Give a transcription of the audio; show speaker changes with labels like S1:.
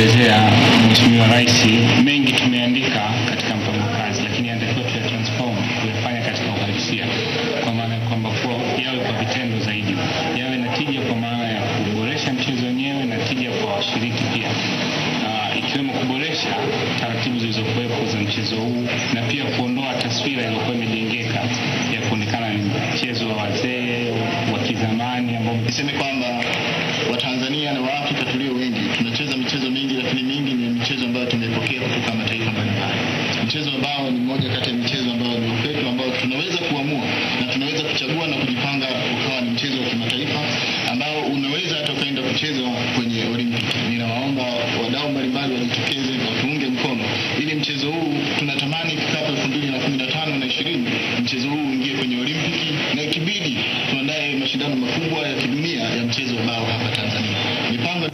S1: Elezea Mheshimiwa Rais, mengi tumeandika katika mpango kazi, lakini yanatakiwa tuyatransform, kuyafanya katika uhalisia, kwa maana ya kwamba kuwa yawe kwa vitendo zaidi, yawe na tija, kwa maana ya kuboresha mchezo wenyewe na tija kwa washiriki pia, uh, ikiwemo kuboresha taratibu zilizokuwepo za mchezo huu na pia kuondoa taswira iliyokuwa imejengeka ya kuonekana ni mchezo wa wazee wa kizamani ambao
S2: Niseme kwamba tunaipokea kutoka mataifa mbalimbali. Mchezo ambao ni mmoja kati ya michezo ambayo ni kwetu, ambao tunaweza kuamua na tunaweza kuchagua na kujipanga ukawa ni mchezo wa kimataifa ambao unaweza hata ukaenda kuchezwa kwenye Olimpiki. Ninawaomba wadau mbalimbali wajitokeze, na watuunge mkono ili mchezo huu tunatamani ifikapo elfu mbili na kumi na tano na ishirini mchezo huu uingie kwenye Olimpiki na ikibidi tuandae mashindano makubwa ya kidunia ya mchezo wa bao hapa Tanzania. Mipango